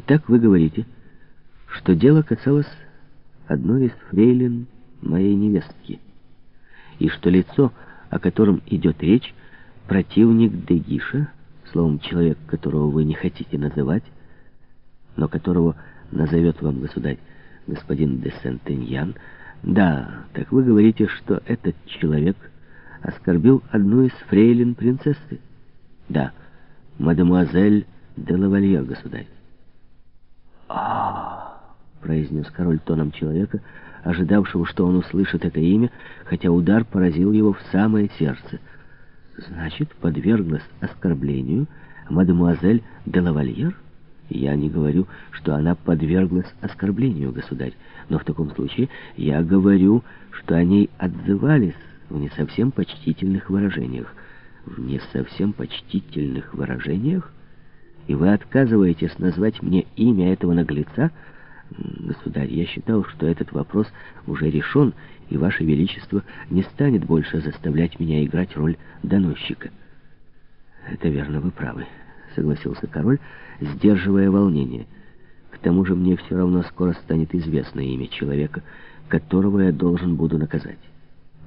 Итак, вы говорите, что дело касалось одной из фрейлин моей невестки, и что лицо, о котором идет речь, противник Дегиша, словом, человек, которого вы не хотите называть, но которого назовет вам государь господин де Сентеньян, да, так вы говорите, что этот человек оскорбил одну из фрейлин принцессы. Да, мадемуазель де лавальер, государь. А произнес король тоном человека, ожидавшего, что он услышит это имя, хотя удар поразил его в самое сердце. Значит, подверглась оскорблению мадемуазель де лавальер? Я не говорю, что она подверглась оскорблению, государь, но в таком случае я говорю, что о ней отзывались в не совсем почтительных выражениях. В не совсем почтительных выражениях? И вы отказываетесь назвать мне имя этого наглеца? Государь, я считал, что этот вопрос уже решен, и Ваше Величество не станет больше заставлять меня играть роль доносчика. Это верно, вы правы согласился король, сдерживая волнение. К тому же мне все равно скоро станет известно имя человека, которого я должен буду наказать.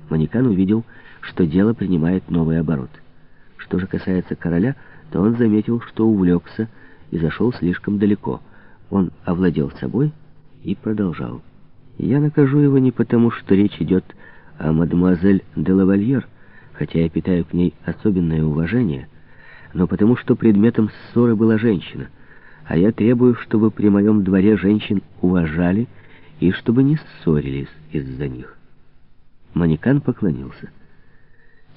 Манекан увидел, что дело принимает новый оборот. Что же касается короля, то он заметил, что увлекся и зашел слишком далеко. Он овладел собой и продолжал. «Я накажу его не потому, что речь идет о мадемуазель де лавальер, хотя я питаю к ней особенное уважение, но потому что предметом ссоры была женщина. А я требую, чтобы при моем дворе женщин уважали и чтобы не ссорились из-за них. Манекан поклонился.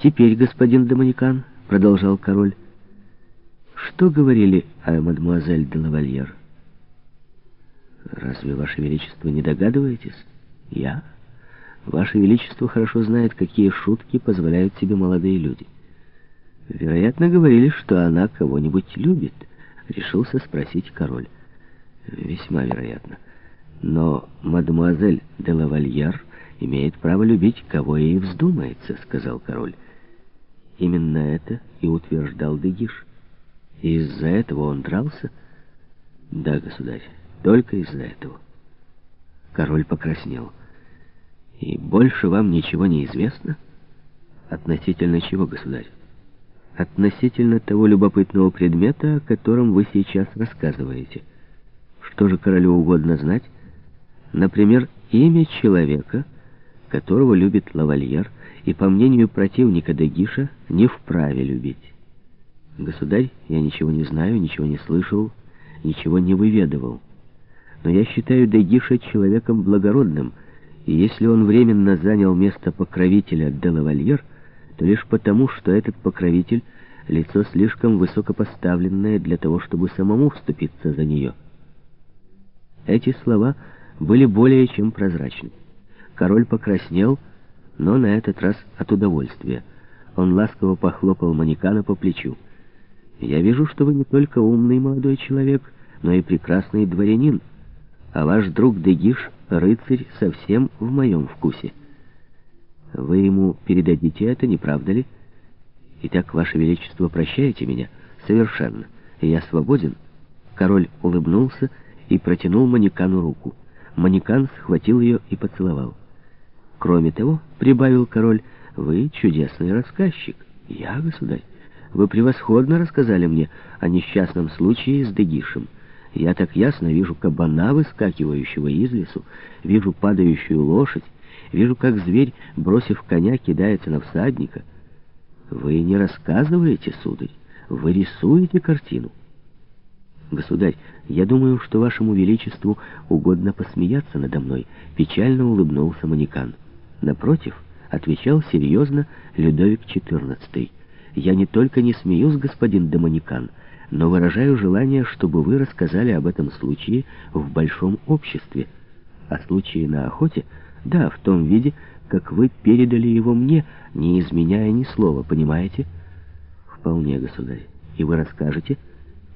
«Теперь, господин Доманикан», — продолжал король, — «что говорили о мадемуазель де лавальер?» «Разве, Ваше Величество, не догадываетесь?» «Я? Ваше Величество хорошо знает, какие шутки позволяют себе молодые люди». Вероятно, говорили, что она кого-нибудь любит, решился спросить король. Весьма вероятно. Но мадемуазель де лавальяр имеет право любить, кого ей вздумается, сказал король. Именно это и утверждал Дегиш. И из-за этого он дрался? Да, государь, только из-за этого. Король покраснел. И больше вам ничего не известно? Относительно чего, государь? относительно того любопытного предмета, о котором вы сейчас рассказываете. Что же королю угодно знать? Например, имя человека, которого любит лавальер, и, по мнению противника Дегиша, не вправе любить. Государь, я ничего не знаю, ничего не слышал, ничего не выведывал. Но я считаю Дегиша человеком благородным, и если он временно занял место покровителя де лавальер, то лишь потому, что этот покровитель — лицо слишком высокопоставленное для того, чтобы самому вступиться за нее. Эти слова были более чем прозрачны. Король покраснел, но на этот раз от удовольствия. Он ласково похлопал Манекана по плечу. «Я вижу, что вы не только умный молодой человек, но и прекрасный дворянин, а ваш друг Дегиш — рыцарь совсем в моем вкусе». Вы ему передадите это, не правда ли? Итак, Ваше Величество, прощаете меня? Совершенно. Я свободен? Король улыбнулся и протянул Манекану руку. Манекан схватил ее и поцеловал. Кроме того, прибавил король, вы чудесный рассказчик. Я, государь, вы превосходно рассказали мне о несчастном случае с Дегишем. Я так ясно вижу кабана, выскакивающего из лесу, вижу падающую лошадь, Вижу, как зверь, бросив коня, кидается на всадника. Вы не рассказываете, сударь, вы рисуете картину. Государь, я думаю, что вашему величеству угодно посмеяться надо мной, печально улыбнулся Манекан. Напротив, отвечал серьезно Людовик XIV. Я не только не смеюсь, господин Доманикан, но выражаю желание, чтобы вы рассказали об этом случае в большом обществе. О случае на охоте — да, в том виде, как вы передали его мне, не изменяя ни слова, понимаете? Вполне, государь. И вы расскажете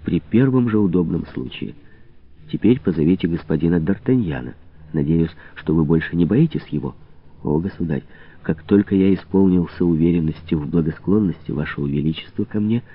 при первом же удобном случае. Теперь позовите господина Д'Артаньяна. Надеюсь, что вы больше не боитесь его? О, государь, как только я исполнился уверенности в благосклонности вашего величества ко мне,